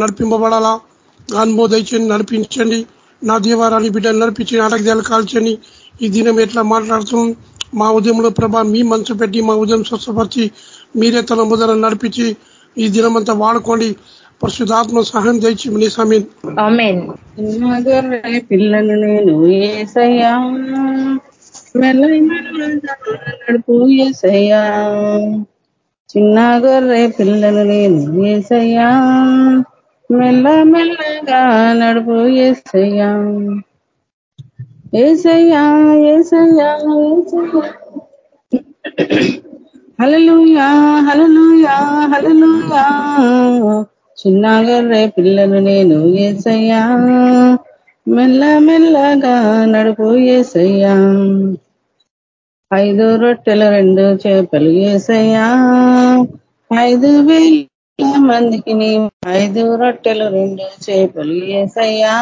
నడిపింపబడాలా? అనుభవ దయచండి నడిపించండి. నా దీవారాన్ని బిడ్డలు నడిపించి నాటకదాలు కాల్చండి. ఈ దినం ఎట్లా మాట్లాడుతున్నాం? మా ఉదయంలో ప్రభా మీ మనసు పెట్టి మా ఉదయం స్వస్థపరిచి మీరే తన ముదర నడిపించి ఈ దినమంతా వాడుకోండి. పరిశుధాత్మ సహాయం తెచ్చి మీ సమీన్ పిల్లలు నేను ఏసయ్యా. నడుపు చిన్న గొర్రె పిల్లలు నేను ఏసయ్యా. మెల్ల మెల్లగా నడుపు ఏసయ్యా. ఏసయ్యా ఏసయ్యా ఏసయ్యా. హలలుయా హలలుయా హలలుయా చిన్నగర్రే పిల్లలు నేను ఏసయ్యా. మెల్ల మెల్లగా నడుపు ఏసయ్యా. ఐదు రొట్టెలు రెండు చేపలు ఏసయ్యా. ఐదు వేలు మందికి నీ ఐదు రొట్టెలు రెండు చేపలు ఏసయ్యా.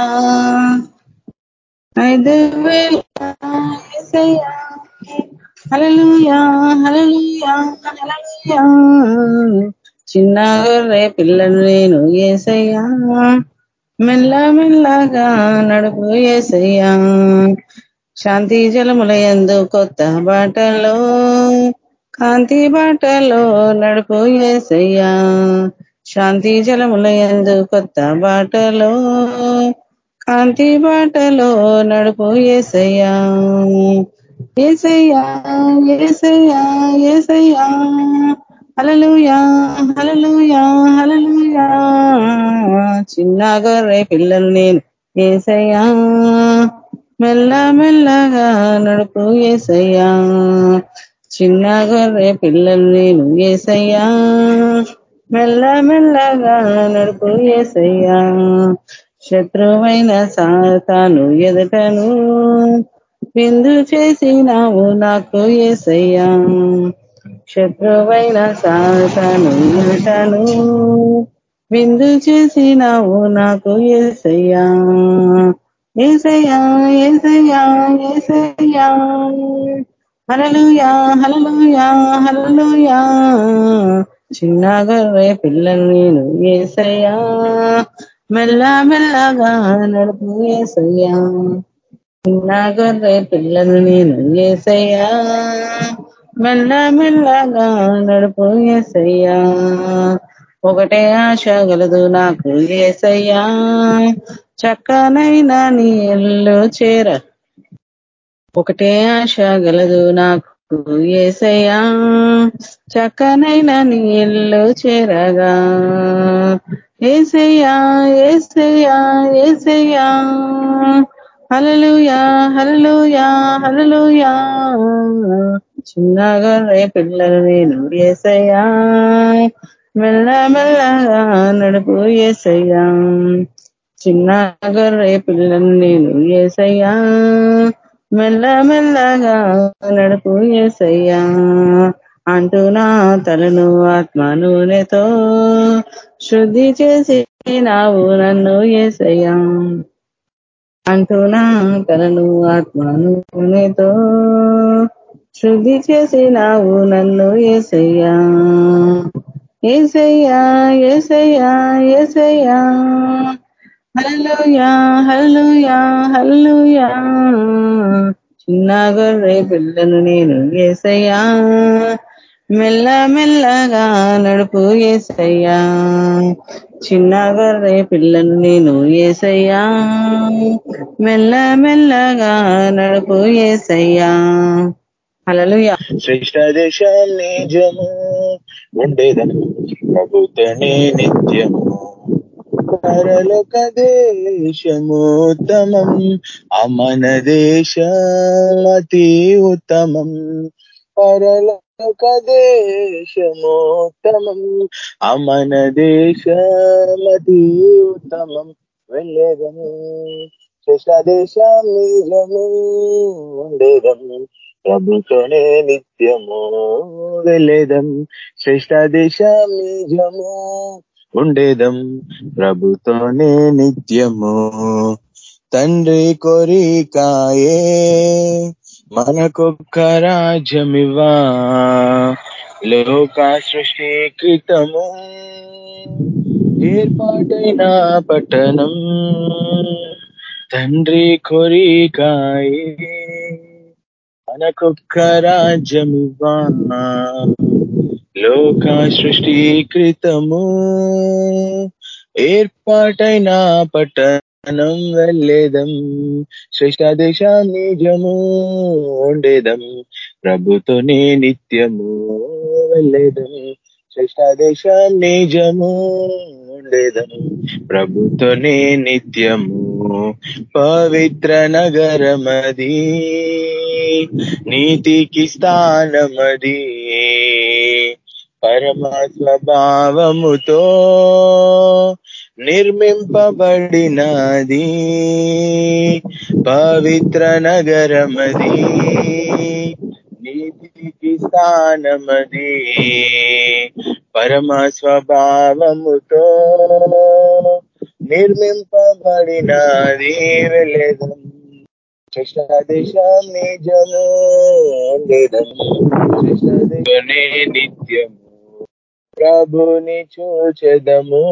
ఐదు వేల చిన్న గొర్రె పిల్లలు నేను ఏసయ్యా. మెల్ల మెల్లగా నడుపు ఏసయ్యా. శాంతి జలముల ఎందు కొత్త బాటలో కాంతి బాటలో నడుపు ఏసయ్యా. శాంతి జలముల ఎందు కొత్త బాటలో. కాంతి బాటలో నడుపు ఏసయ్యా. ఏసయ్యా ఏసయ్యా ఏసయ్యా. హలలుయా హలలుయా హలలుయా చిన్న గొర్రె పిల్లలు నేను ఏసయ్యా. మెల్ల మెల్లగా నడుపు ఏసయ్యా. చిన్న గొర్రె పిల్లలు నేను ఏసయ్యా. మెల్ల మెల్లగా నడుపు ఏసయ్యా. శత్రువైన సాతాను ఎదుటను విందు చేసినావు నాకు ఏసయ్యా. శత్రువైన సాతాను ఎదటను విందు చేసినావు నాకు ఏసయ్యా. ఏసయ్యా ఏసయ్యా ఏసయ్యా. హలలుయా హలలుయా హలలుయా చిన్న గర్రే పిల్లలు నేను ఏసయ్యా. మెల్ల మెల్లగా నడుపు ఏసయ్యా. చిన్న గర్రే పిల్లలు నేను ఏసయ్యా. మెల్ల మెల్లగా నడుపు ఏసయ్యా. ఒకటే ఆశ గలదు నాకు ఏసయ్యా. చక్కనైనా నీ ఇల్లు చేర ఒకటే ఆశ గలదు నాకు ఏసయా చక్కనైనా నీ ఇల్లు చేరగా. ఏసయ్యా ఏసయ్యా ఏసయ్యా. హలలుయా హలలుయా హలలుయా చిన్నగా రే పిల్లలు నేను ఏసయ్యా. మెల్ల మెల్లగా నడుపు ఏసయ్యా. చిన్న గొర్రె పిల్లలు నేను ఏసయ్యా. మెల్ల మెల్లగా నడుపు ఏసయ్యా. అంటూ నా తలను ఆత్మ నూనెతో శుద్ధి చేసి నావు నన్ను ఏసయ్యా. అంటూ నా తలను ఆత్మ నూనెతో శుద్ధి చేసి నావు నన్ను ఏసయ్యా. ఏసయ్యా ఏసయ్యా ఏసయ్యా. హల్లుయా హల్లుయా హల్లుయా చిన్న గొర్రె పిల్లను నేను ఏసయ్యా. మెల్ల మెల్లగా నడుపు ఏసయ్యా. చిన్న గొర్రె పిల్లను నేను ఏసయ్యా. మెల్ల మెల్లగా నడుపు ఏసయ్యా. హలలుయా శ్రేష్ట దేశం నిజము ఉండేదను ప్రభుత్వనే నిత్యము. పరలోక దేశముత్తమం అమన దేశమతి ఉత్తమం. పరలోక దేశముత్తమం అమన దేశమతి ఉత్తమం. వెళ్ళేదము శేషదేశం నిజము ఉండేదము ప్రభుతోనే నిత్యము వెళ్ళేదం శ్రేష్ట దేశం నిజము ఉండేదం. ప్రభుతోనే నిత్యము. తండ్రి కోరికాయే. మనకొక్క రాజ్యమివా లోక సృష్టి కృతము ఏర్పాటైన పట్టణం. తండ్రి కొరికాయే. మనకొక్క రాజ్యమివ్వా లోక సృష్టి కృతము ఏర్పాటైన పట్టణం వెళ్ళేదం శ్రేష్ట దేశాన్ని నిజము ఉండేదం. ప్రభుతోనే నిత్యము వెళ్ళేదం శ్రేష్ట నిజము ఉండేదం ప్రభుతోనే నిత్యము పవిత్ర నగరమది నీతికి స్థానమది. పరమ స్వభావముతో నిర్మింపబడినది పవిత్ర నగరమది. నీతికి స్థానమది. పరమ స్వభావముతో నిర్మింపబడినది వెళ్ళేదం దేశం నిజము ఉండేదము నిత్యము. ప్రభుని చూచెదము.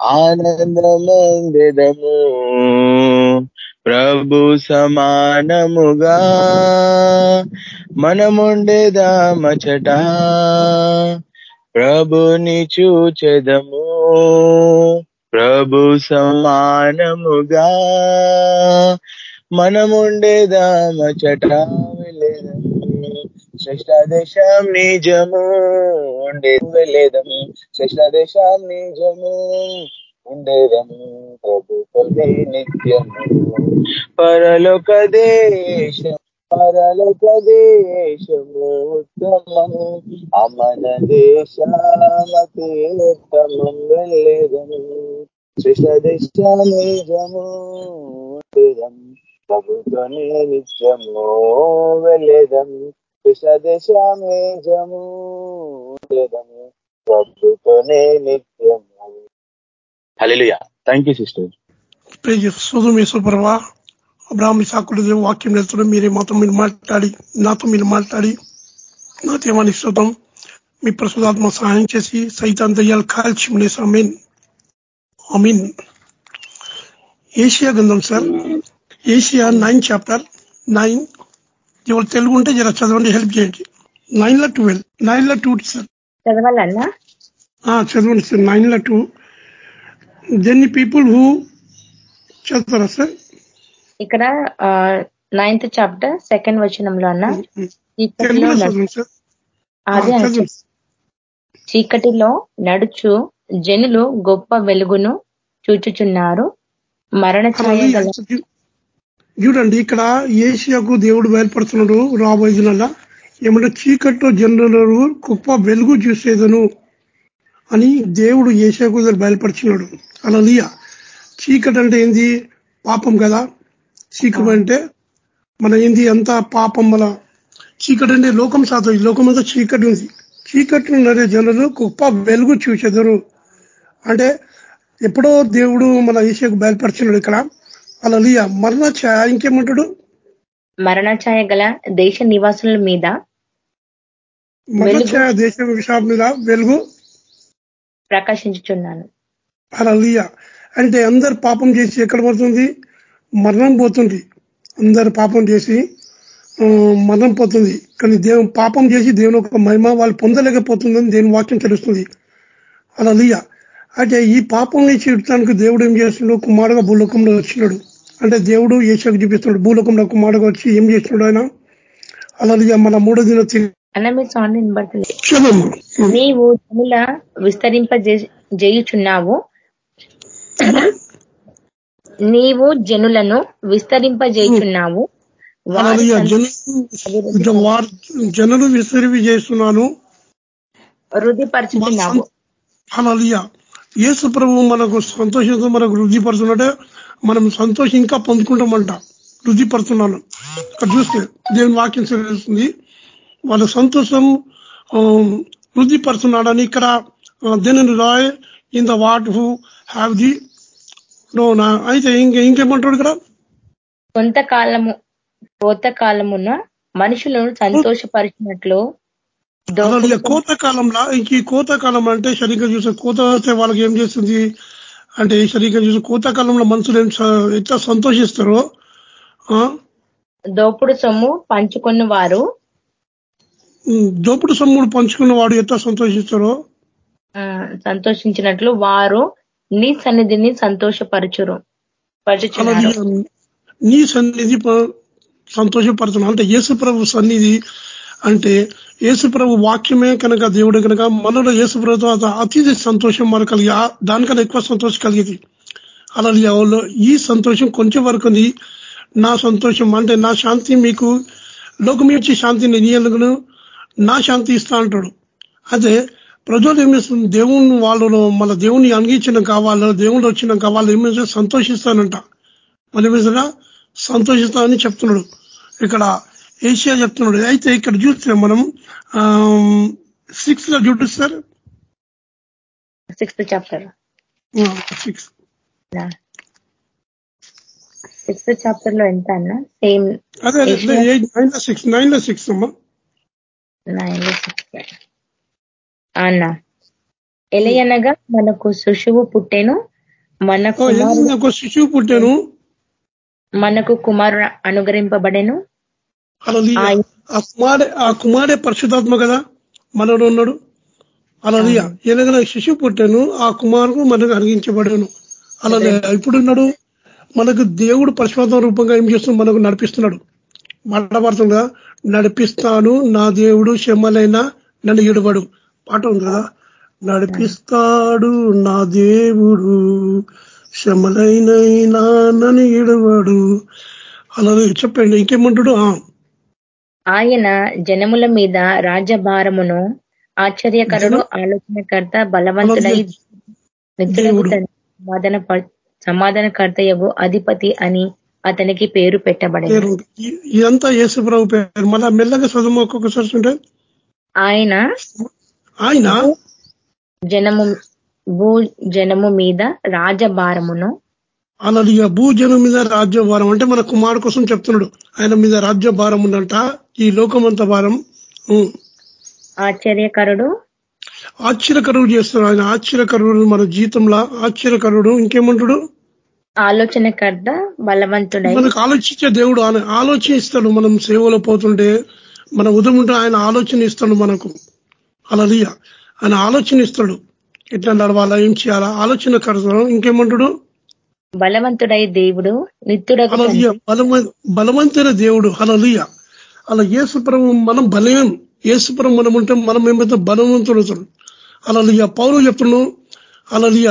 ఆనందమందెదము ప్రభు సమానముగా మనముండేదామచట ప్రభుని చూచెదము ప్రభు సమానముగా మనముండేదామచట వెళ్ళేదము శ్రేష్ట నిజము ఉండేది వెళ్ళేదము శ్రేష్టాదేశం నిజము. ఉండేదము ప్రభుత్వమే నిత్యము పరలోక దేశం పరలోక దేశము ఉత్తమం. అమన దేశామతి ఉత్తమం వెళ్ళేదము శ్రేష్ట నిజము ఉండేదం ప్రభుత్వమే నిత్యము వెళ్ళేదం కృష్ణ దేశం నిజము ఉండేదము ప్రభుత్వమే నిత్యము హల్లెలూయా థ్యాంక్ యూ సిస్టర్ మీ సుప్రభా. అబ్రాహ్మి సాకుడు వాక్యం నేర్చుకుని మీరే మాతో మీరు మాట్లాడి నాతో మీరు మాట్లాడి నా దేవానికి శుతం మీ ప్రసుదాత్మ సహాయం చేసి సైతాన్ దయ్యాలు కాల్చి అమీన్ అమీన్ ఏషియా గంధం sir. Isaiah nine chapter nine. ఎవరు తెలుగు ఉంటే జర చదవండి హెల్ప్ చేయండి. నైన్లో ట్వెల్వ్ నైన్లో టూ సార్. చదవాలన్నా? చదవండి సార్. నైన్లో టూ. దెన్ పీపుల్ హూ చదువుతారా సార్? ఇక్కడ నైన్త్ చాప్టర్ సెకండ్ వచనంలో అన్న. అదే చీకటిలో నడుచు జనులు గొప్ప వెలుగును చూచుచున్నారు. మరణ చూడండి ఇక్కడ ఏషియాకు దేవుడు బయలుపడుతున్నాడు రాబోయే దినాల ఏమంటే చీకట్లో జనులు గొప్ప వెలుగు చూసేదను. అని దేవుడు ఏషియాకు బయలుపరిచినాడు. అలా చీకటి అంటే ఏంది? పాపం కదా. చీకటి అంటే మన ఏంది? అంతా పాపం మన చీకటి అంటే లోకం సాధు. ఈ లోకం అంతా చీకటి ఉంది. చీకట్లో నడే జనులు గొప్ప వెలుగు చూసేదరు అంటే ఎప్పుడో దేవుడు మన ఏషియాకు బయలుపరిచినాడు ఇక్కడ. అలా మరణ ఛాయ ఇంకేమంటాడు? మరణ ఛాయ గల దేశ నివాసుల మీద మరణ. ఛాయ దేశం మీద వెలుగు ప్రకాశించుచున్నాను. అలా అంటే అందరు పాపం చేసి ఎక్కడ పడుతుంది? మరణం పోతుంది. అందరు పాపం చేసి మరణం పోతుంది. కానీ దేవుని పాపం చేసి దేవుని ఒక మహిమ వాళ్ళు పొందలేకపోతుందని దేవుని వాక్యం తెలుస్తుంది. అలా అయితే ఈ పాపం నుంచి ఇడటానికి దేవుడు ఏం చేస్తున్నాడు? కుమారుగా భూలోకంలో వచ్చినాడు. అంటే దేవుడు ఏషకు చూపిస్తున్నాడు. భూలోకంలో కుమారుగా వచ్చి ఏం చేస్తున్నాడు ఆయన? అలా మన మూడో దిన అన్న మీ సౌండ్ వినబడుతుంది చదమ్మా నీవు జనుల విస్తరింప చేయుచున్నావు నీవు జనులను విస్తరింపజేయుచున్నావు జనులు విసిరివి చేస్తున్నాను. వృద్ధిపరచుచున్నావు. అలా యేసు ప్రభు మనకు సంతోషంతో మనకు రుచిపరుచున్నట్టే మనం సంతోషం ఇంకా పొందుకుంటామంట. రుచిపరుచున్నాను ఇక్కడ చూస్తే దేవుని వాక్యం తెలుస్తుంది వాళ్ళ సంతోషం ఆ, వృద్ధిపరుచున్నాడని ఇక్కడ దేని Roy in the what who have the no అయితే ఇంక ఇంకేమంటాడు ఇక్కడ? కొంతకాలము కొంతకాలమున మనుషులను సంతోషపరిచినట్లు అలాగే కోత కాలంలో ఇంక ఈ కోత కాలం అంటే సరిగ్గా చూసే కోత వస్తే వాళ్ళకి ఏం చేస్తుంది? అంటే సరిగ్గా చూసే కోత కాలంలో మనుషులు ఏం ఎట్లా సంతోషిస్తారో దోపుడు సొమ్ము పంచుకున్న వారు దోపుడు సొమ్ముడు పంచుకున్న వాడు ఎట్లా సంతోషిస్తారో? సంతోషించినట్లు వారు నీ సన్నిధిని సంతోషపరచురు నీ సన్నిధి సంతోషపడుతున్నాం అంటే యేసు ప్రభు సన్నిధి అంటే యేసు ప్రభు వాక్యమే కనుక దేవుడు కనుక మనలో యేసు ప్రభుతో అత- అతి సంతోషం మనకు కలిగి దానికన్నా ఎక్కువ సంతోషం కలిగేది. అలాగే వాళ్ళు ఈ సంతోషం కొంచెం వరకు. నా సంతోషం అంటే నా శాంతి మీకు లోకం ఇచ్చే శాంతిని నీయలను నా శాంతి ఇస్తా అంటాడు. అదే ప్రజలు ఏం చేస్తుంది దేవుని వాళ్ళు మన దేవుని అంగీంచడం కావాలి దేవుడు వచ్చిన కావాలి ఏం చేస్తే సంతోషిస్తానంట. ఏమేసినా సంతోషిస్తానని చెప్తున్నాడు. ఇక్కడ ఏషియా చెప్తున్నాడు. అయితే ఇక్కడ చూస్తే మనం సిక్స్లో చూడండి sir. Sixth chapter six sixth చాప్టర్లో ఎంత అన్న? సేమ్ అదే నైన్లో సిక్స్ నైన్లో సిక్స్ అమ్మా. అన్న ఎలయనగా మనకు శిశువు పుట్టెను మన ఓ, కుమారు ఏదైనా ఒక శిశువు పుట్టాను. మనకు కుమారుడు అనుగ్రహింపబడెను. అలా ఆ కుమారే ఆ కుమారే పరిశుధాత్మ కదా మనలో ఉన్నాడు. అలా ఎలాగైనా శిశువు పుట్టాను ఆ కుమారుడు మనకు అరిగించబడాను అలాగే ఇప్పుడున్నాడు మనకు దేవుడు పరిశుధాత్మ రూపంగా ఏం చేస్తున్నాడు? మనకు నడిపిస్తున్నాడు. మాట్లాడుతుండగా నడిపిస్తాను నా దేవుడు క్షమలైన నన్ను ఇడబడు పాట ఉంది కదా? నడిపిస్తాడు నా దేవుడు శ్రమలైనైనా నన్ను ఇడవాడు అలాగే చెప్పండి ఇంకేమంటాడు? ఆయన జనముల మీద రాజ్యభారమును ఆశ్చర్యకరుడు ఆలోచనకర్త బలవంతుడై. తన సమాధాన ప- సమాధానకర్తయగు అధిపతి అని అతనికి పేరు పెట్టబడింది. ఇదంతా యేసుప్రభు పేరు. మళ్ళా మెల్లగా చదువు ఒక్కొక్కసారి ఉంటే ఆయన ఆయన జనము భూ జనము మీద రాజభారమును అలాగే భూజనం మీద రాజ్యభారం అంటే మన కుమారుడు కోసం చెప్తున్నాడు. ఆయన మీద రాజ్యభారం ఉందంట. ఈ లోకమంత భారం. ఆశ్చర్యకరుడు. ఆశ్చర్యకరుడు చేస్తున్నాడు ఆయన. ఆశ్చర్యకరుడు మన జీతంలో ఆశ్చర్యకరుడు. ఇంకేమంటాడు? ఆలోచనకర్త బలవంతుడై. మనకు ఆలోచించే దేవుడు ఆయన ఆలోచన ఇస్తాడు మనం సేవలో పోతుంటే మన ఉదయం ఉంటే ఆయన ఆలోచన ఇస్తాడు మనకు. అలా ఆయన ఆలోచన ఇస్తాడు ఎట్లా నడవాలా ఏం చేయాలా? ఆలోచన కడతాడు ఇంకేమంటాడు? బలవంతుడై దేవుడు అలలియ బలమ బలవంతైన దేవుడు. అలలియ అలా యేసుప్రభు మనం బలయం యేసుప్రభు మనం ఉంటే మనం ఏమైతే బలవంతుడు అలలియ పౌరు చెప్తున్నాను అలలియ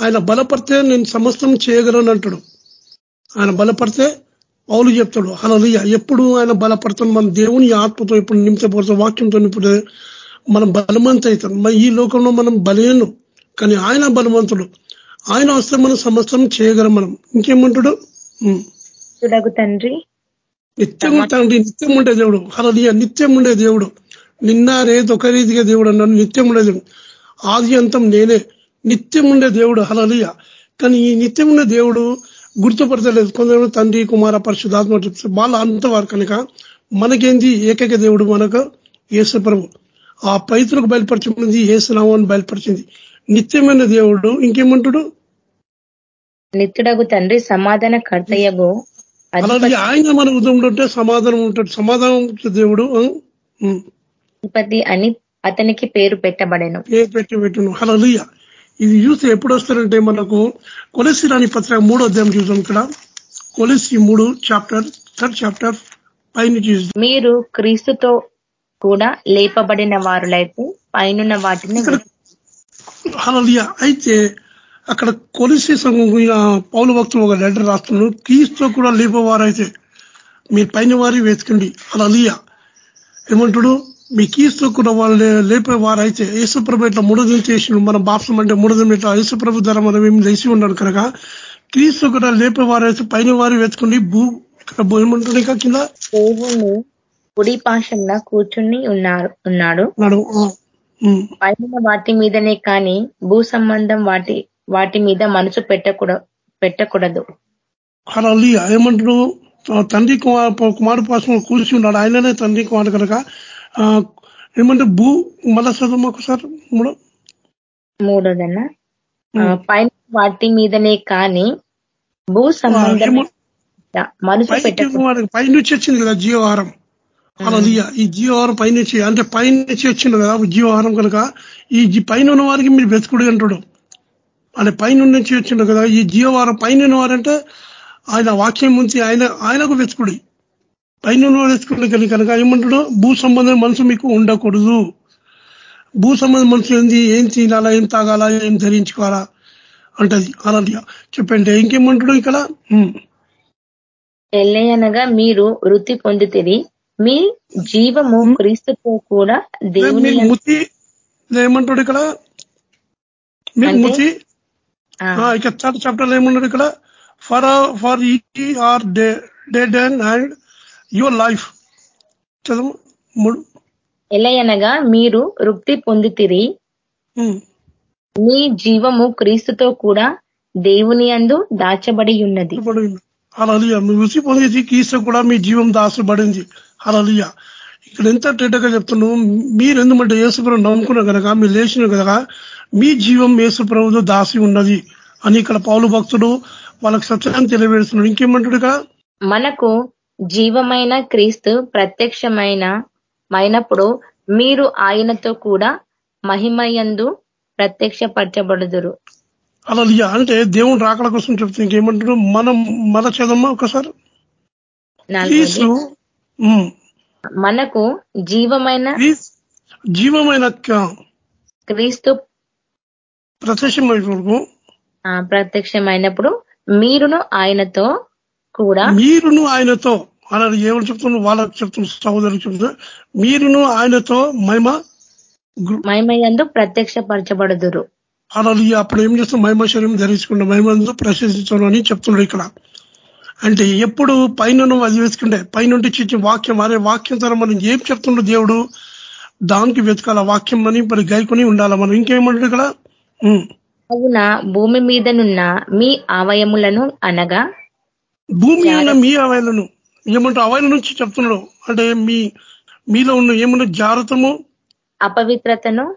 ఆయన బలపడితే నేను సమస్తం చేయగలను అంటాడు. ఆయన బలపడితే పౌలు చెప్తాడు అలలియ ఎప్పుడు ఆయన బలపడతాడు? మన దేవుని ఆత్మతో ఇప్పుడు నిమిషపడుతాం వాక్యంతో నింపుతే మనం బలవంత అవుతాం ఈ లోకంలో మనం బలేను కానీ ఆయన బలవంతుడు. ఆయన వస్తే మనం సమస్తం చేయగలం మనం. ఇంకేమంటాడు? తండ్రి. నిత్యం తండ్రి నిత్యం ఉండే దేవుడు. హలలియ నిత్యం ఉండే దేవుడు. నిన్న రేపు ఒక రీతిగా దేవుడు అన్నాడు నిత్యం ఉండే దేవుడు. ఆది అంతం నేనే. నిత్యం ఉండే దేవుడు హలలియ కానీ ఈ నిత్యం ఉండే దేవుడు గుర్తుపడతలేదు కొందరు తండ్రి కుమార పరిశుధాత్మ వాళ్ళ అంతవారు కనుక మనకేంది? ఏకైక దేవుడు మనకు యేసు ప్రభు. ఆ పైతులకు బయలుపరచబడింది ఏసునామాన్ని బయలుపరిచింది. నిత్యమైన దేవుడు ఇంకేమంటాడు? నిత్యుడగు తండ్రి సమాధాన కర్తయ్యగు అలాగే ఆయన మన ఉంటే సమాధానం ఉంటాడు. సమాధానం దేవుడు. అధిపతి అని అతనికి పేరు పెట్టబడెను. పేరు పెట్టి పెట్టును హలలుయ ఇది చూస్తే ఎప్పుడు వస్తారంటే మనకు కొలసి రాని పత్రిక మూడో అధ్యాయం చూసాం ఇక్కడ. కొలసి మూడు చాప్టర్ థర్డ్ చాప్టర్ పైన చూసి మీరు క్రీస్తుతో కూడా లేపబడిన వారులైతే పైనున్న వాటిని హలలుయ అయితే అక్కడ కొలిసి పౌలు భక్తులు ఒక లెటర్ రాస్తున్నాడు క్రీస్తు కూడా లేపవారైతే మీరు పైన వారి వెతకండి హలలుయ ఏమంటాడు? మీ కీస్తూ కూడా వాళ్ళు లేపే వారైతే యేసుప్రభు ఇట్లా మూడోదం చేసిన మన బాప్సం అంటే మూడోదం ఇట్లా యేసుప్రభు ధర మనం ఏం లేచి ఉన్నాడు కనుక క్రీస్తు కూడా లేపే వారైతే పైన వారు వెతుకుని భూ ఏమంటాడు ఇంకా కింద? కుడి పాశంన కూర్చుని ఉన్నారు ఉన్నాడు. పైన వాటి మీదనే కాని భూ సంబంధం వాటి వాటి మీద మనసు పెట్టకూడదు. పెట్టకూడదు ఏమంటాడు ఆ తండ్రి కుమార్ కుమారు పాసం కూర్చి ఉన్నాడు. ఆయననే తండ్రి కుమారు కనుక ఏమంటే భూ మళ్ళా చదువు ఒకసారి మూడో. మూడోదన్న. పైన వాటి మీదనే కానీ భూ సంబంధం మనసు నుంచి వచ్చింది కదా జీవహారం. అలా ఈ జీవహారం పై నుంచి అంటే పై నుంచి వచ్చింది కదా జీవహారం కనుక ఈ పైన ఉన్న వారికి మీరు వెతుకుడు అంటాడు. అంటే పైన నుంచి వచ్చిండు కదా ఈ జీవహారం పైన ఉన్న వారంటే ఆయన వాక్యం ముంచి ఆయన ఆయనకు వెతుకుడి పైన వెతుకుడు కనుక ఏమంటాడు? భూ సంబంధం మనసు మీకు ఉండకూడదు. భూ సంబంధం మనసు ఏంది? ఏం తినాలా ఏం తాగాలా? ఏం ధరించుకోవాలా? అంటది. అలాంటి చెప్పండి. ఇంకేమంటాడు ఇక్కడ. ఎల్లయనగా మీరు వృత్తి పొందితిరి. మీ జీవము క్రీస్తుతో కూడా దేవుని ముతి ఏమంటాడు ఇక్కడ? అంటే? ముతి? ఇక ఏమన్నాడు ఇక్కడ? For for ye are dead and your life చదువు. మూడు. ఎలయనగా మీరు వృత్తి పొందితిరి. మీ జీవము క్రీస్తుతో కూడా దేవుని అందు దాచబడి ఉన్నది. అలలియ మీ రుచి పొందేది కీస కూడా మీ జీవం దాసబడింది అలలియ ఇక్కడ ఎంత టెట్టగా చెప్తున్నావు? మీరు ఎందుకంటే యేసుప్రభు నమ్ముకున్న కనుక మీరు లేచిన కనుక మీ జీవం యేసుప్రభుతో దాసి ఉన్నది అని ఇక్కడ పౌలు భక్తుడు వాళ్ళకి సత్యాన్ని తెలియవేస్తున్నాడు ఇంకేమంటాడు ఇక్కడ? మనకు జీవమైన క్రీస్తు ప్రత్యక్షమైన మైనప్పుడు మీరు ఆయనతో కూడా మహిమయందు ప్రత్యక్షపరచబడుదురు. అలలియ. అంటే దేవుడు రాకడ కోసం చెప్తుంది ఇంకేమంటాడు మనం మన చదమ్మా ఒకసారి? మనకు జీవమైన జీవమైన క్రీస్తు ప్రత్యక్షమైన ప్రత్యక్షమైనప్పుడు మీరును ఆయనతో కూడా మీరును ఆయనతో అలా ఏమని చెప్తున్నారు వాళ్ళకి చెప్తున్నారు సహోదరులకు చెప్తున్నారు మీరును ఆయనతో మహిమ మహిమయందు ప్రత్యక్షపరచబడుదురు. అలా అప్పుడు ఏం చేస్తాం మహిమ శరీరం ధరించుకుంటాం మహిమందు ప్రశంసించడం అని చెప్తున్నాడు ఇక్కడ. అంటే ఎప్పుడు పైన అది వేసుకుంటే పైనుండి చిచ్చి వాక్యం అరే వాక్యం ద్వారా మనం ఏం చెప్తుండో దేవుడు? దానికి వెతకాల వాక్యం అని మరి గైకొని ఉండాలి మనం? ఇంకేమంటాడు ఇక్కడ. కావున భూమి మీదనున్న మీ అవయములను అనగా భూమి ఉన్న మీ అవయలను ఏమంటే అవయల నుంచి చెప్తున్నాడు. అంటే మీ మీలో ఉన్న ఏమన్నా జాగ్రత్తము అపవిత్రతను?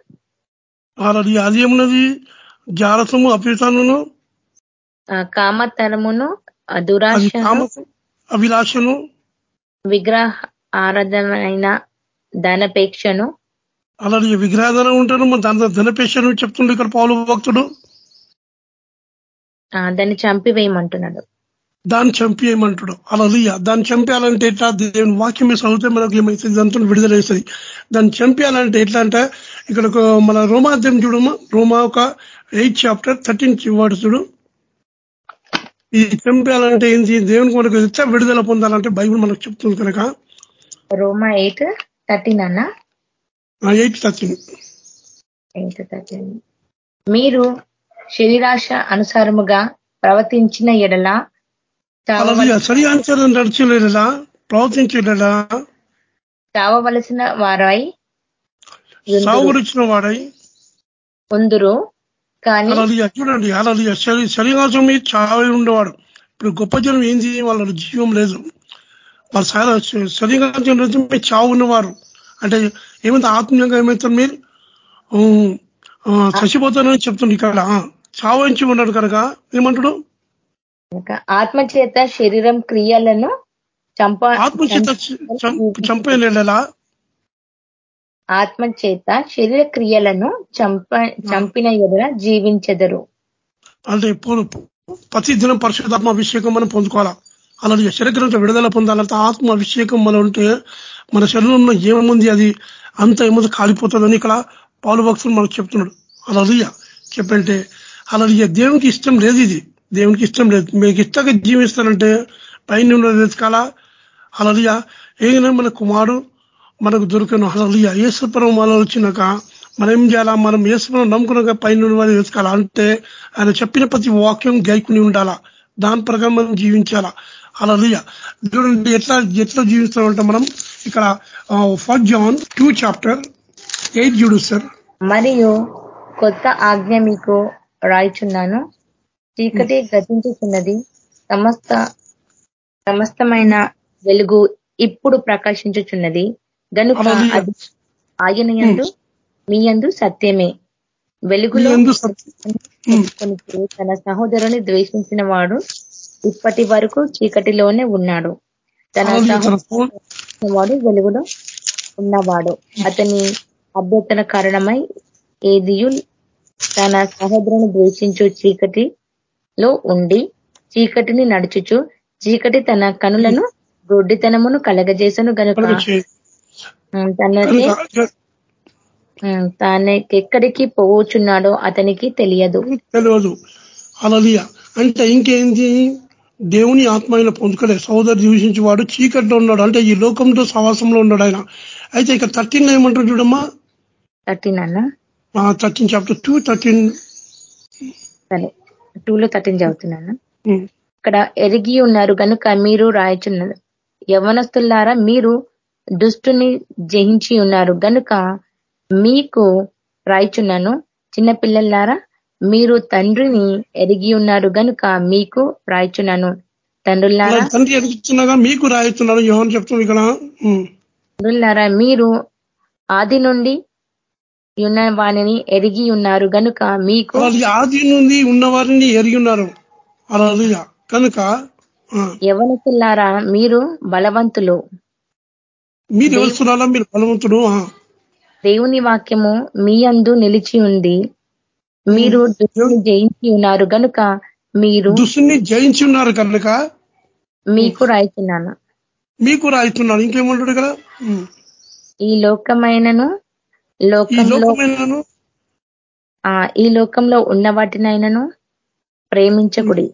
అలాది అది ఏమున్నది? జారసము అపితాను ఆ, కామతరమును అది కామసు అభిలాషను? విగ్రహ ఆరాధనైన ధనపేక్షను? అలాది విగ్రహధన ఉంటాను దాని ధనపేషను చెప్తుండే ఇక్కడ పౌలు భక్తుడు. దాన్ని చంపివేయమంటున్నాడు. దాన్ని చంపేయమంటాడు అలాది దాన్ని చంపేయాలంటే ఎట్లా? దేవుని వాక్యం మీద చదివితే మనకు ఏమవుతుంది దాంతో విడుదల వేస్తుంది దాన్ని చంపేయాలంటే ఎట్లా అంటే ఇక్కడ మన రోమాధ్యం చూడమా రోమా ఒక ఎయిత్ చాప్టర్ థర్టీన్ వర్డ్ చూడు. ఈ చంపేయాలంటే ఏంటి దేవుని కొరకు ఎట్లా విడుదల పొందాలంటే బైబిల్ మనకు చెప్తుంది కనుక. రోమా ఎయిట్ థర్టీన్ అన్న? Eight thirteen. Eight thirteen. మీరు శరీరాశ అనుసారముగా ప్రవర్తించిన ఎడల నడిచలేదా ప్రవర్తించలేదా చావవలసిన వారై సాగు గురించిన వాడై ఉందురు. కానీ చూడండి శరీరాసం మీద చావై ఉండేవాడు. ఇప్పుడు గొప్ప జనం ఏంది వాళ్ళ జీవం లేదు. వాళ్ళ శరీరాసం మీద చావు ఉన్నవారు. అంటే ఏమైతే ఆత్మీయంగా ఏమవుతారు మీరు చచ్చిపోతానని చెప్తుంది ఇక్కడ. చావించి ఉన్నాడు కనుక ఏమంటాడు? కనుక ఆత్మ చేత శరీరం క్రియలను చంప ఆత్మచేత చంపేలా ఆత్మ చేత శరీర క్రియలను చంప చంపిన ఎదుర జీవించెదరు. అంటే ఇప్పుడు ప్రతి దినం పరిశుద్ధాత్మ అభిషేకం మనం పొందుకోవాలా? అలాగే శరీరంతో విడుదల పొందాలంటే ఆత్మ అభిషేకం మన ఉంటే మన శరీరంలో ఏముంది? అది అంత ఏముంది? కాలిపోతుందని ఇక్కడ పాలు భక్తులు మనకు చెప్తున్నాడు. అలాగే చెప్పంటే అలాగే దేవునికి ఇష్టం లేదు ఇది. దేవునికి ఇష్టం లేదు. మీకు ఇష్టంగా జీవిస్తానంటే పైన వెతకాలా? అలాగే ఏదైనా మన కుమారుడు మనకు దొరికిన అలాగే యేసుపురం వాళ్ళు వచ్చినాక మనం ఏం చేయాలా? మనం యేసుపురం నమ్ముకున్నాక పైన వాళ్ళు వెతకాలా? అంటే ఆయన చెప్పిన ప్రతి వాక్యం గైకుని ఉండాలా? దాని ప్రకారం మనం జీవించాలా? అలా చూడండి ఎట్లా ఎట్లా జీవిస్తామంటే మనం ఇక్కడ first John two chapter eight చూడు సార్. మరియు కొత్త ఆజ్ఞ మీకు రాయిచున్నాను. చీకటి గతించుతున్నది. సమస్త సమస్తమైన వెలుగు ఇప్పుడు ప్రకాశించుచున్నది. గనుక. అది ఆయన యందు మీ యందు సత్యమే. వెలుగులో ఎందు. కొనుక్కు తన సహోదరుని ద్వేషించిన వాడు ఇప్పటి వరకు చీకటిలోనే ఉన్నాడు. తన వాడు వెలుగులో ఉన్నవాడు. అతని అభ్యర్థన కారణమై ఏదియు తన సహోదరుని ద్వేషించు చీకటిలో ఉండి చీకటిని నడుచుచు చీకటి తన కనులను గొడ్డితనమును కలగజేసను గనుక. తనకే తానెక్కడికి పోవచ్చున్నాడో అతనికి తెలియదు. తెలియదు. అలలియ. అంటే ఇంకేంది? దేవుని ఆత్మ ఆయన పొందుకలే. సోదరు దూషించి వాడు చీకట్లో ఉన్నాడు. అంటే ఈ లోకంతో సవాసంలో ఉన్నాడు ఆయన. అయితే ఇక థర్టీన్ ఏమంటారు చూడమ్మా? థర్టీన్ అన్న? Thirteen chapter two thirteen. సరే. టూలో థర్టీన్ చదువుతున్నాను. ఇక్కడ ఎరిగి ఉన్నారు గనుక మీరు రాయచున్నారు యవనస్తులారా మీరు దుష్టుని జయించి ఉన్నారు గనుక మీకు రాయిచున్నాను. చిన్నపిల్లలారా మీరు తండ్రిని ఎరిగి ఉన్నారు గనుక మీకు రాయిచున్నాను. తండ్రులారా తండ్రి ఎదుగుతున్నాగా మీకు యోహన్ చెప్తాం ఇక్కడ. తండ్రులారా మీరు ఆది నుండి ఉన్న వాణిని ఎరిగి ఉన్నారు. గనుక మీకు ఆది నుండి ఉన్నవారిని ఎరిగి ఉన్నారు. కనుక యవనస్తులారా మీరు బలవంతులు. మీరు ఎవరుస్తున్నారా మీరు బలవంతుడు. దేవుని వాక్యము మీ అందు నిలిచి ఉంది. మీరు దుష్టుని జయించి ఉన్నారు. గనుక మీరు దుస్తుని జయించి ఉన్నారు కనుక మీకు రాయిస్తున్నాను. మీకు రాయిస్తున్నాడు ఇంకేమంటాడు ఉమ్. ఈ లోకమైనను లోకంలో ఈ లోకంలో ఉన్న వాటినైనను ప్రేమించకుడి.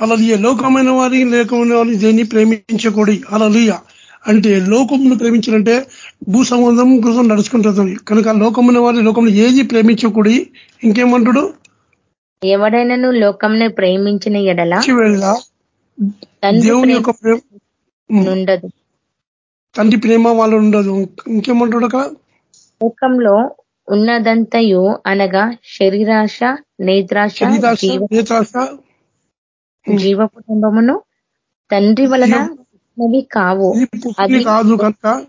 అలా లోకమైన వారి లేకమైన వారిని దేన్ని ప్రేమించకూడి. అలా అంటే లోకమును ప్రేమించాలంటే భూ సంబంధం కోసం నడుచుకుంటుంది. కనుక లోకమైన వారి లోకంలో ఏది ప్రేమించకూడి? ఇంకేమంటాడు? ఎవడైనను లోకంని ప్రేమించిన ఎడల దేవుని ప్రేమ యొక్క ప్రేమ. ఉండదు తండ్రి ప్రేమ వాళ్ళు ఉండదు ఇంకేమంటాడు అక్కడ? లోకంలో ఉన్నదంతయు అనగా శరీరాశ నేత్రాశ జీవ కుటుంబమును తండ్రి వలన పుట్టినవి కావు. అవి కాదు కనుక.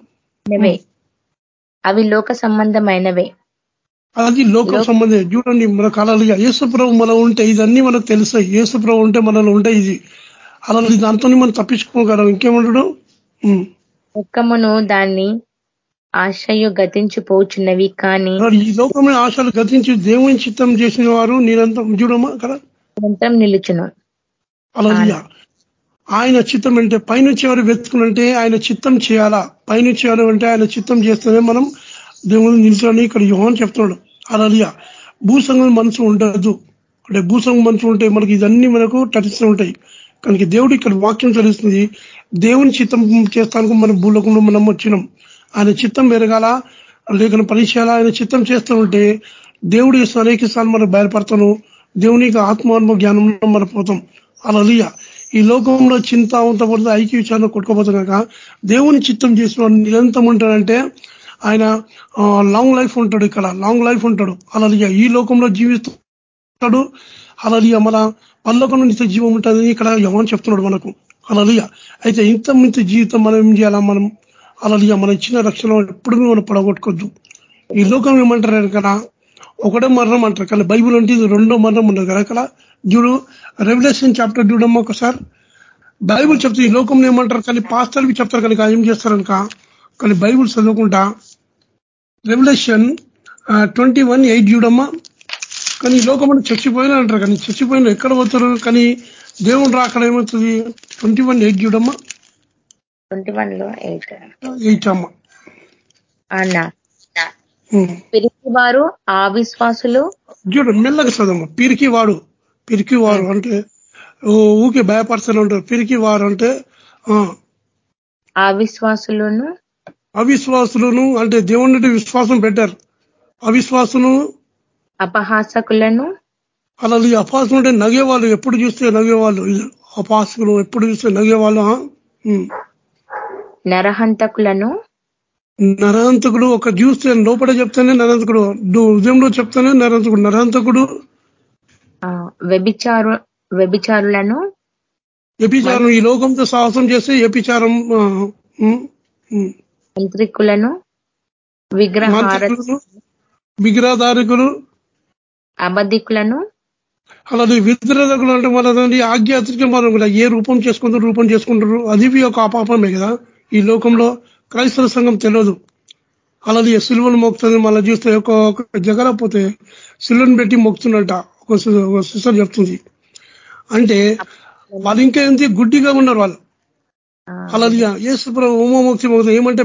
అవి లోక సంబంధమైనవే. అది లోకం సంబంధం చూడండి మన కాలాలు యేసుప్రభు మనం ఉంటే ఇదన్నీ మనకు తెలుస్తాయి. యేసుప్రభు ఉంటే మనలో ఉంటాయి ఇది. అలా దాంతో మనం తప్పించుకోగలం. ఇంకేమంటాడు. దుఃఖమును దాన్ని ఆశయు గతించిపోచున్నవి కానీ ఈ లోకమైన ఆశలు గతించి దేవుని చిత్తం చేసిన వారు నిరంతరం చూడమ్మా కదా నిరంతరం నిలుచును అలా ఆయన చిత్తం అంటే పైనుంచి ఎవరు వెతుకునంటే ఆయన చిత్తం చేయాలా? పైనుంచి ఎవరు అంటే ఆయన చిత్తం చేస్తేనే మనం దేవుని నిలుచుని ఇక్కడ యోహన్ చెప్తున్నాడు. అలా భూసంగం మనసు ఉండదు. అంటే భూసంగం మనసు ఉంటే మనకి ఇదన్నీ మనకు టటిస్తూ ఉంటాయి. కనుక దేవుడు ఇక్కడ వాక్యం తెలుస్తుంది. దేవుని చిత్తం చేస్తానికి మన భూలోకంలో మనం వచ్చినాం. ఆయన చిత్తం పెరగాల లేఖన పని ఆయన చిత్తం చేస్తూ ఉంటే దేవుడు ఇస్తూ అనేక సార్లు మనం బయలుపడతాను దేవుని యొక్క ఆత్మాత్మ జ్ఞానంలో మనం పోతాం అలా ఈ లోకంలో చింత ఉంతపడుతుంది ఐక్య విచారణ కొట్టుకోపోతాం కనుక దేవుని చిత్తం చేసిన నిరంతరం ఉంటాడంటే ఆయన లాంగ్ లైఫ్ ఉంటాడు ఇక్కడ. లాంగ్ లైఫ్ ఉంటాడు. అలా ఈ లోకంలో జీవిస్తాడు. అలా మన పల్లొక నుంచి జీవం ఉంటుందని ఇక్కడ ఎవరు చెప్తున్నాడు మనకు. అలా అయితే ఇంత మింత జీవితం మనం ఏం చేయాలా? మనం అలా మన ఇచ్చిన రక్షణ ఎప్పుడు మనం పడగొట్టుకోవద్దు ఈ లోకం ఏమంటారు కదా? ఒకటే మరణం అంటారు. కానీ బైబుల్ అంటే ఇది రెండో మరణం ఉండదు కదా అక్కడ చూడు రెవల్యూషన్ చాప్టర్ చూడమ్మా ఒకసారి. బైబుల్ చెప్తే ఈ లోకంలో ఏమంటారు? కానీ పాస్టర్వి చెప్తారు కనుక ఏం చేస్తారనుక కానీ బైబుల్ చదువుకుంటా. రెవల్యూషన్ ట్వంటీ వన్ ఎయిట్ చూడమ్మా. కానీ ఈ లోకం అంటే చచ్చిపోయినా అంటారు. కానీ చచ్చిపోయినా ఎక్కడ పోతారు? కానీ దేవుడు రాకడం ఏమవుతుంది? ట్వంటీ వన్ ఎయిట్ చూడమ్మా. ట్వంటీ వన్లో ఎయిట్ అన్న. పిరికి వారు ఆ విశ్వాసులు చూడు మెల్లగా చదమ్మా పిరికి వాడు పిరికి వారు అంటే ఊకే భయపరచని ఉంటారు. పిరికి వారు అంటే ఆ, ఆ విశ్వాసులను అవిశ్వాసులను అంటే దేవుని విశ్వాసం పెట్టారు. అవిశ్వాసులు అపహాసకులను. అలా అపాసులు అంటే నగేవాళ్ళు. ఎప్పుడు చూస్తే నగేవాళ్ళు. ఈ అపాసులు ఎప్పుడు చూస్తే నగేవాళ్ళు. నరహంతకులను? నరహంతకుడు ఒక చూస్తే లోపల చెప్తేనే నరహంతకుడు ఉదయంలో చెప్తేనే నరహంతకుడు. నరహంతకుడు వ్యభిచారు వ్యభిచారులను? ఎపిచారం ఈ లోకంతో సాహసం చేస్తే ఉమ్. మంత్రికులను? విగ్రహదారికులు అబద్ధికులను? అలాగే విగ్రహకులు అంటే వాళ్ళని ఆజ్ఞాత్రిక మనం ఏ రూపం చేసుకుంటారు రూపం చేసుకుంటారు అది ఒక అపాపమే కదా. ఈ లోకంలో క్రైస్తవ సంఘం తెలియదు. అలాగే సిల్వను మోక్తుంది మళ్ళీ చూస్తే ఒక జగల పోతే సిల్వను పెట్టి మొక్కుతున్నట్ట ఒక సిస్టర్ చెప్తుంది. అంటే వాళ్ళు ఇంకేంటి గుడ్డిగా ఉన్నారు వాళ్ళు. అలాగే ఏసుప్రభు ఉమాముక్తి మొక్కుతుంది ఏమంటే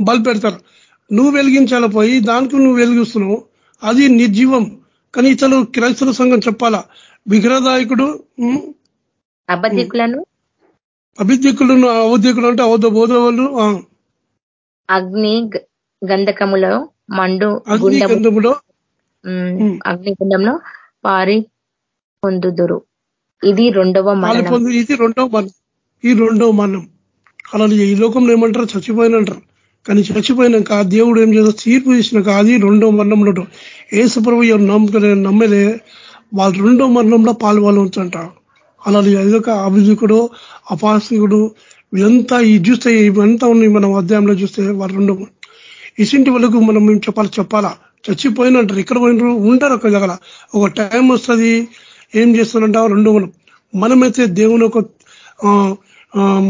బల్బ్ పెడతారు. నువ్వు వెలిగించాల పోయి దానికి నువ్వు వెలిగిస్తున్నావు. అది నిర్జీవం కానీ ఇతను క్రైస్తవ సంఘం చెప్పాలా? విగ్రహదాయకుడు అబద్ధికులను అభిద్యకులను అవద్యకులు అంటే అవద్ద బోధ వాళ్ళు అగ్ని గంధకములో మండు అగ్ని గంధములో? అగ్నిగుండంలో పారి పొందుదురు. ఇది రెండవ మరణం. ఇది రెండవ మరణం. ఈ రెండవ మరణం. అలా ఈ లోకంలో ఏమంటారు చచ్చిపోయినంటారు. కానీ చచ్చిపోయినాక దేవుడు ఏం చేస్తారు తీర్పు చేసినాక అది రెండో మరణంలో ఏసుప్రభు నమ్మకలే నమ్మలే వాళ్ళు రెండో మరణంలో పాల్గొనవచ్చంట అలాగే అదొక అభిజుకుడు అపాసికుడు ఇదంతా ఈ చూస్తే ఇవంతా ఉన్నాయి మనం అధ్యాయంలో చూస్తే వాళ్ళు రెండు ఇసింటి వాళ్ళకు మనం మేము చెప్పాలి? చెప్పాలా? చచ్చిపోయినంటారు ఇక్కడ పోయినారు? ఉంటారు ఒక దగ్గర. ఒక టైం వస్తుంది ఏం చేస్తారంట? రెండు మనం మనమైతే దేవుని ఒక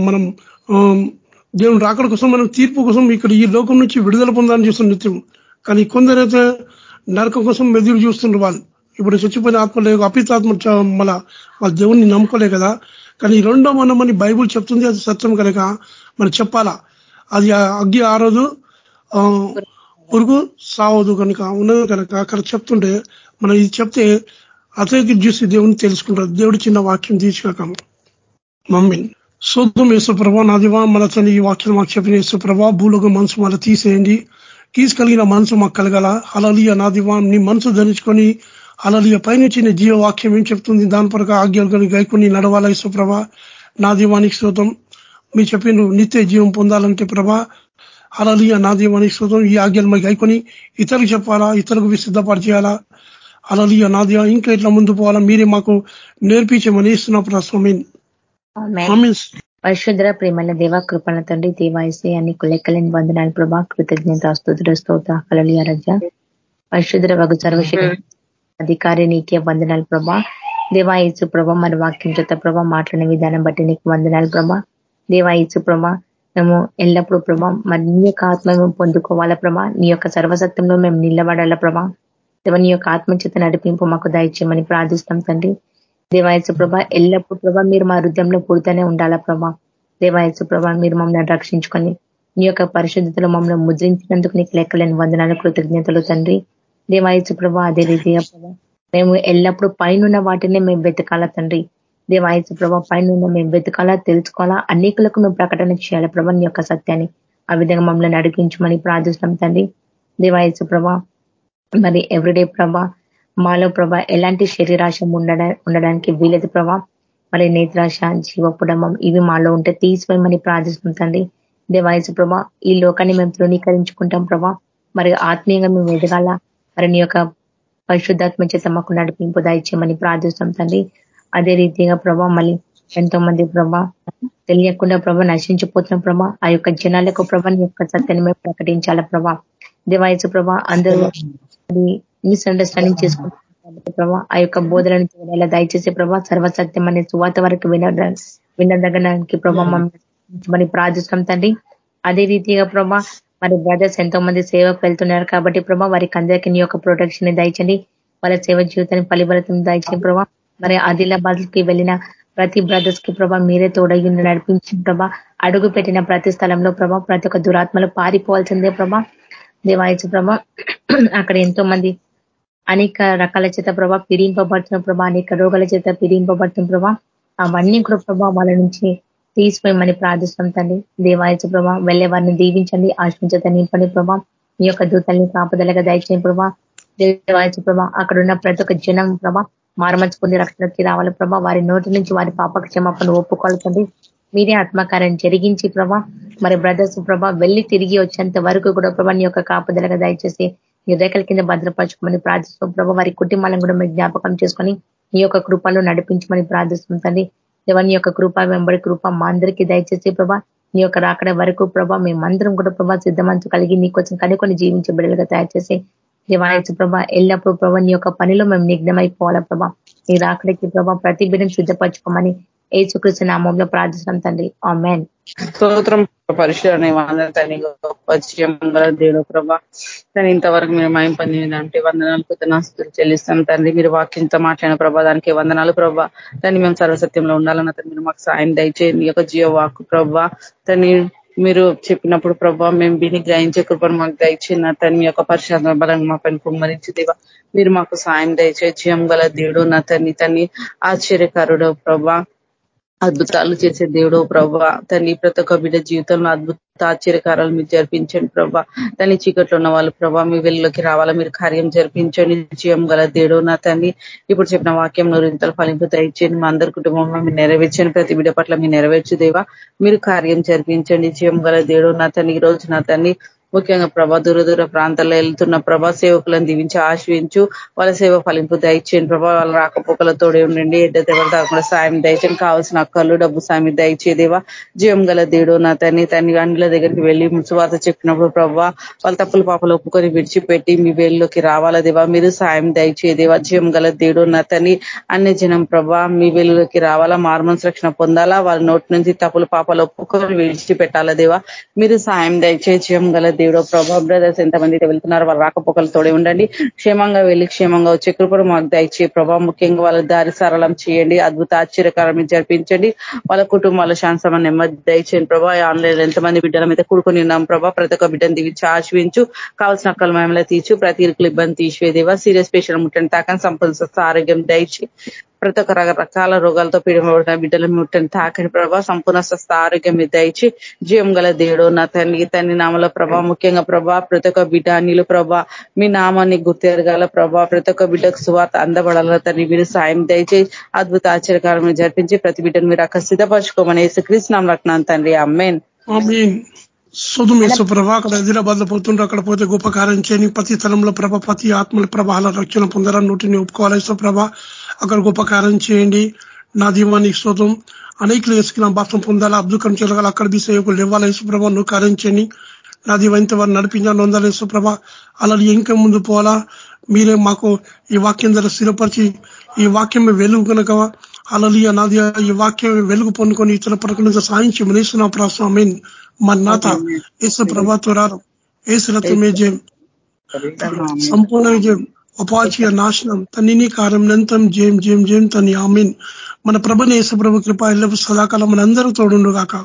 మనం దేవుని రాకడ కోసం మనం తీర్పు కోసం ఇక్కడ ఈ లోకం నుంచి విడుదల పొందాలని చూస్తున్న నిత్యం. కానీ కొందరైతే నరకం కోసం మెదులు చూస్తుండ్రు వాళ్ళు. ఇప్పుడు చచ్చిపోయిన ఆత్మ లేదు అపితాత్మ మన వాళ్ళ దేవుణ్ణి నమ్ముకోలే కదా. కానీ రెండో మనం అని బైబుల్ చెప్తుంది అది సత్యం కనుక మనం చెప్పాలా? అది అగ్గి ఆరోదు పురుగు సావదు కనుక ఉన్నది కనుక అక్కడ చెప్తుంటే మనం ఇది చెప్తే అతనికి చూసి దేవుని తెలుసుకుంటారు. దేవుడు చిన్న వాక్యం తీసుకోక మమ్మీ శుద్ధం యేసుప్రభ నాదివా మన తన ఈ వాక్యం మాకు చెప్పిన యేసుప్రభ భూలోక మనసు మళ్ళీ తీసేయండి. తీసుకలిగిన మనసు మాకు కలగల. అలలియ నాదివా నీ మనసు ధరించుకొని అలలియ పైనుంచి నీ జీవవాక్యం ఏం చెప్తుంది? దాని పరక ఆజ్ఞలు గైకొని నడవాల యేసుప్రభ నా దీవానికి శ్రోతం మీ చెప్పిన నిత్య జీవం పొందాలంటే ప్రభా అలలియ నా దీవానికి శ్రోతం ఈ ఆజ్ఞలు మాకు గైకొని ఇతరులకు చెప్పాలా? ఇతరులకు సిద్ధపరిచేయాలా? అలలియ నా దీవా ఇంకా ఇట్లా ముందు పోవాలా? మీరే మాకు నేర్పించమని ఇస్తున్నా ప్రస్వామి పరిశుద్ర ప్రేమల దేవ కృపణ తండ్రి దేవాయసే అని కులెక్కలేని వందనాలు ప్రభా. కృతజ్ఞత స్తుతుల స్తోత్ర. కలలి రజ. పరిశుద్ర వగు సర్వశక్తి. అధికారి నీకే వందనాలు ప్రభా. దేవాయసు ప్రభ మన వాక్యం చేత ప్రభ మాట్లాడిన విధానం బట్టి నీకు వందనాలు ప్రభా. దేవాయసు ప్రభ మేము ఎల్లప్పుడూ ప్రభా మరి నీ యొక్క ఆత్మ మేము పొందుకోవాలా ప్రభా. నీ యొక్క సర్వసత్వంలో మేము నిలబడాల ప్రభా. దేవ నీ యొక్క ఆత్మచేత నడిపింపు మాకు దయచేయమని ప్రార్థిస్తాం తండ్రి. దేవాయసు ప్రభ ఎల్లప్పుడు ప్రభ మీరు మా హృదయంలో పుడుతూనే ఉండాలా ప్రభా. దేవాయసు ప్రభ మీరు మమ్మల్ని రక్షించుకొని నీ యొక్క పరిశుద్ధతలో మమ్మల్ని ముద్రించినందుకు నీకు లెక్కలేని వందనాలు కృతజ్ఞతలు తండ్రి. దేవాయసు ప్రభా అదే రీతిగా ప్రభా. మేము ఎల్లప్పుడూ పైన వాటిని మేము వెతకాలా తండ్రి. దేవాయసు ప్రభా పైన మేము వెతకాలా తెలుసుకోవాలా అనేకులకు మేము ప్రకటన చేయాలి ప్రభా నీ యొక్క సత్యాన్ని. ఆ విధంగా మమ్మల్ని అడిగించమని ప్రార్థిస్తాం తండ్రి. దేవాయసు ప్రభా మరి ఎవ్రీడే ప్రభా మాలో ప్రభా ఎలాంటి శరీరాశం ఉండ ఉండడానికి వీలేదు ప్రభా. మరి నేత్రాశ జీవపుడమం ఇవి మాలో ఉంటే తీసిపోయమని తండ్రి. దేవాయసు ప్రభా ఈ లోకాన్ని మేము తృణీకరించుకుంటాం ప్రభా. మరి ఆత్మీయంగా మేము ఎదగాల మరి నీ యొక్క పరిశుద్ధాత్మ చేత మాకు నడిపింపు దాయిచ్చామని ప్రార్థిస్తాం తండ్రి. అదే రీతిగా ప్రభా మళ్ళీ ఎంతో మంది ప్రభా తెలియకుండా ప్రభా నశించిపోతున్న ప్రభా ఆ యొక్క జనాలకు ప్రభా నీ యొక్క సత్యాన్ని మేము ప్రకటించాల ప్రభా. దేవాయసు ప్రభా అందరూ మిస్అండర్స్టాండింగ్ చేసుకుంటున్నారు ప్రభా ఆ యొక్క బోధనను చూడాలి దయచేసి ప్రభా సర్వసత్యం అనే సువాత వరకు విన వినదగడానికి ప్రభా మమ్మల్ని ప్రార్థిస్తాం తండ్రి. అదే రీతిగా ప్రభా మరి బ్రదర్స్ ఎంతో మంది సేవకు వెళ్తున్నారు కాబట్టి ప్రభా వారికి అందరికీ నీ యొక్క ప్రొటెక్షన్ దయచండి. వాళ్ళ సేవ జీవితాన్ని ఫలిఫలితం దయచండి ప్రభా. మరి ఆదిలాబాద్కి వెళ్ళిన ప్రతి బ్రదర్స్కి ప్రభా మీరే తోడగి నడిపించిన ప్రభా అడుగు పెట్టిన ప్రతి స్థలంలో ప్రభా ప్రతి ఒక్క దురాత్మలు పారిపోవాల్సిందే ప్రభా. దేవాయచు ప్రభా అక్కడ ఎంతో మంది అనేక రకాల చేత ప్రభా పీడింపబడుతున్న ప్రభా అనేక రోగాల చేత పీడింపబడుతున్న ప్రభా అవన్నీ కూడా ప్రభా వాళ్ళ నుంచి తీసిపోయమని ప్రార్థిస్తాం తండ్రి. దేవాయచ ప్రభా వెళ్ళే వారిని దీవించండి ఆశ్రమించత నింపండి ప్రభా. మీ యొక్క దూతల్ని కాపుదలగా దయచేయండి ప్రభా. దేవాయచ ప్రభా అక్కడ ఉన్న ప్రతి ఒక్క జనం ప్రభా మారమర్చుకుని రక్షణకి రావాలి ప్రభా. వారి నోటి నుంచి వారి పాపక క్షమాపణ ఒప్పుకోవాలండి మీరే ఆత్మకార్యం జరిగించి ప్రభా మరి బ్రదర్స్ ప్రభా వెళ్ళి తిరిగి వచ్చేంత వరకు కూడా ప్రభా నీ యొక్క కాపుదలగా దయచేసి నీ రేఖల కింద భద్రపరచుకోమని ప్రార్థిస్తాం ప్రభా. వారి కుటుంబాలను కూడా మీరు జ్ఞాపకం చేసుకొని నీ యొక్క కృపలో నడిపించమని ప్రార్థిస్తుంది తండ్రి యొక్క కృప వెంబడి కృప మా అందరికీ దయచేసి ప్రభా నీ యొక్క రాకడ వరకు ప్రభా మేమందరం కూడా ప్రభా సిద్ధమంచు కలిగి నీ కొంచెం కనుకొని జీవించే బిడ్డలుగా తయారు చేసి దేవాయచు ప్రభా ఎల్లప్పుడూ ప్రభా నీ యొక్క పనిలో మేము నిఘ్నమైపోవాలా ప్రభా. నీ రాకడికి ప్రభా ప్రతి బిడ్డను సిద్ధపరచుకోమని ఏసుకృష్ణ నామంలో ప్రార్థిస్తున్నాం తండ్రి. ఆ మ్యాన్ స్తోత్రం పరిశీలన తండ్రి గొప్ప దేవుడు ప్రభా. ఇంతవరకు మీరు మాయం పొందిందంటే వందనాలు కృతనాస్తులు చెల్లిస్తాం తండ్రి. మీరు వాక్యంతో మాట్లాడిన ప్రభా దానికి వందనాలు ప్రభా. దాన్ని మేము సర్వసత్యంలో ఉండాలన్న తను మీరు మాకు సాయం దయచేయండి. మీ యొక్క జియో వాక్ ప్రభా తని మీరు చెప్పినప్పుడు ప్రభా మేము విని గ్రహించే కృపను మాకు దయచిన తను మీ యొక్క పరిశోధన బలంగా మా పని కుమ్మరించి దేవా మీరు మాకు సాయం దయచే జీవం గల దేవుడు నా తన్ని తన్ని ఆశ్చర్యకారుడు ప్రభా. అద్భుతాలు చేసే దేవుడు ప్రభా తల్లి ప్రతి ఒక్క బిడ్డ జీవితంలో అద్భుత ఆశ్చర్యకారాలు మీరు జరిపించండి ప్రభా తల్లి చీకట్లో ఉన్న వాళ్ళు ప్రభా మీ వెళ్ళలోకి రావాలా? మీరు కార్యం జరిపించండి. జీవం గల దేవుడు నా తల్లి ఇప్పుడు చెప్పిన వాక్యం నూరింతలు ఫలింపు దయచేయండి. మా అందరి కుటుంబంలో మీరు నెరవేర్చండి. ప్రతి బిడ్డ పట్ల మీరు నెరవేర్చు దేవా. మీరు కార్యం జరిపించండి. జీవం గల దేవుడు నా తల్లి ఈ రోజు నా తల్లి ముఖ్యంగా ప్రభా దూర దూర ప్రాంతాల్లో వెళ్తున్న ప్రభా సేవకులను దీవించి ఆశ్రయించు. వాళ్ళ సేవ ఫలింపు దయచేయండి. ప్రభా వాళ్ళ రాకపోకల తోడే ఉండండి. ఎడ్డ ఎవరు కాకుండా సాయం దయచేయండి. కావాల్సిన అక్కలు డబ్బు సాయం దయచేదేవా జీవం గల దేవుడు నా తన్ని తన్ని అండ్ల దగ్గరికి వెళ్ళి ముసువాత చెప్పినప్పుడు ప్రభా వాళ్ళ తప్పులు పాపలు ఒప్పుకొని విడిచిపెట్టి మీ వేలులోకి రావాలా దేవా? మీరు సాయం దయచేదేవా జీవం గల దేవుడు నా తన్ని అన్ని జనం ప్రభా మీ వేలులోకి రావాలా? మార్మన్స్ రక్షణ పొందాలా? వాళ్ళ నోటి నుంచి తప్పులు పాపాలు ఒప్పుకొని విడిచిపెట్టాలా దేవా? మీరు సాయం దయచే జీవం గల దేవుడో ప్రభా బ్రదర్స్ ఎంతమంది అయితే వెళ్తున్నారు వాళ్ళ రాకపోకలతోడే ఉండండి. క్షేమంగా వెళ్ళి క్షేమంగా వచ్చే కృపను మాకు దయచే ప్రభా. ముఖ్యంగా వాళ్ళ దారి సరళం చేయండి. అద్భుత ఆశ్చర్యకారం జరిపించండి. వాళ్ళ కుటుంబాల శాంతమ నెమ్మది దయచేయండి ప్రభా. ఆన్లైన్ ఎంతమంది బిడ్డల మీద కూడుకొని ఉన్నాం ప్రభా. ప్రతి ఒక్క బిడ్డను దిగించి ఆశ్రయించు. కావాల్సిన అక్కలు మేమలా తీర్చు. ప్రతి ఇరుకులు ఇబ్బంది తీసివేదేవా సీరియస్ పేషెంట్ ముట్టండి తాకని సంపద ఆరోగ్యం దయచి ప్రతి ఒక్క రకరకాల రోగాలతో పీడమబడిన బిడ్డలు ముట్టని తాకని ప్రభా సంపూర్ణ స్వస్థ ఆరోగ్యం దయచి జీవం గల దేవుడు నా తండ్రి తండ్రి నామల ప్రభా ముఖ్యంగా ప్రభా ప్రతి ఒక్క బిడ్డ నీళ్ళు ప్రభా మీ నామాన్ని గుర్తెరగాల ప్రభా ప్రతి ఒక్క బిడ్డకు సువార్త అందబడాల తండ్రి మీరు సాయం దయచేసి అద్భుత ఆశ్చర్యకారం జరిపించి ప్రతి బిడ్డను మీరు అక్కడ సిద్ధపరచుకోమని శ్రీకృష్ణం నామ తండ్రి. అమ్మేన్ సుధుమేశ్వ ప్రభ అక్కడ హైదరాబాద్లో పోతుండ్రు అక్కడ పోతే గొప్ప కార్యం చేయని ప్రతి తలంలో ప్రభ ప్రతి ఆత్మల ప్రభావాల రక్షణ పొందాలని నోటిని ఒప్పుకోవాలి సుప్రభ అక్కడ గొప్ప కార్యం చేయండి. నా దీవానికి శోతం అనేకలు వేసుకున్న బాత్రం పొందాలా? అబ్దుకం చేయగల అక్కడ బి సేవకులు ఇవ్వాలి యేసుప్రభ నువ్వు కార్యం చేయండి. నా దీవంత వారు నడిపించాలి నొందాలి యేసుప్రభ. అలా ఇంకా ముందు పోవాలా? మీరే మాకు ఈ వాక్యం ధర స్థిరపరిచి ఈ వాక్యం వెలుగు కనుక అలలియ నాది ఈ వాక్యం వెలుగు పొందుకొని ఇతర పరకులుగా సాయించి మనేసిన ప్రాసం మీన్ మన్నాత ఏసు ప్రభాతురారు ఏసు రథమే జయం. సంపూర్ణ విజయం. అపాచీయ నాశనం. తన్నిని కార్యం నంతం జేం జేం జయం తని ఆమీన్. మన ప్రభ యేసు ప్రభు కృప ఎల్లప్పుడు సదాకాలం మన అందరూ తోడుండు కాక